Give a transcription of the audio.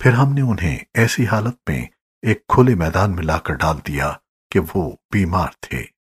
پھر ہم نے انہیں ایسی حالت میں ایک کھلے میدان میں لا کر ڈال دیا کہ وہ بیمار تھے۔